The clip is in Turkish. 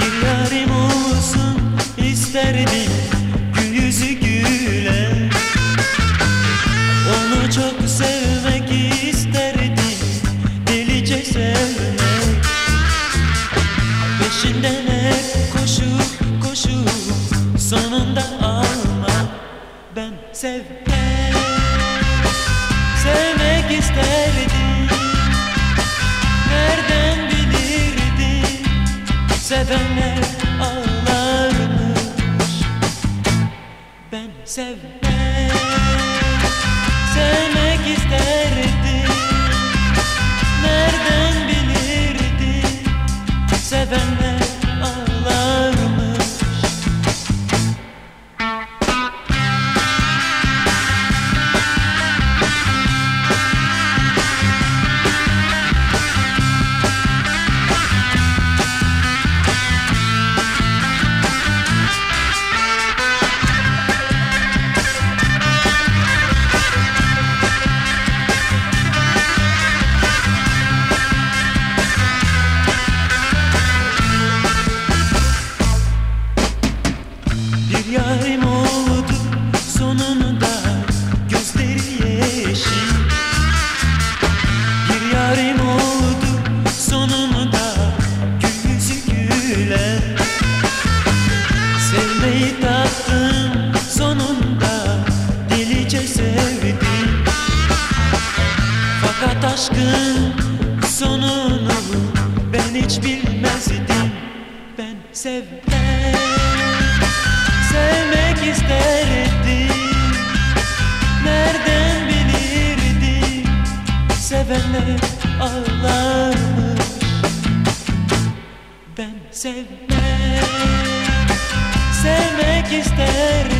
Bir yarim olsun isterdim isterdim. Nereden bilirdim? Sevenler ağlarmış. Ben sevmek Sevmek isterdim aşkın sonunu ben hiç bilmezdim. Ben sevmek Sevmek isterdim. Nereden bilirdim? Sevenler ağlarmış. Ben sevmek Sevmek isterdim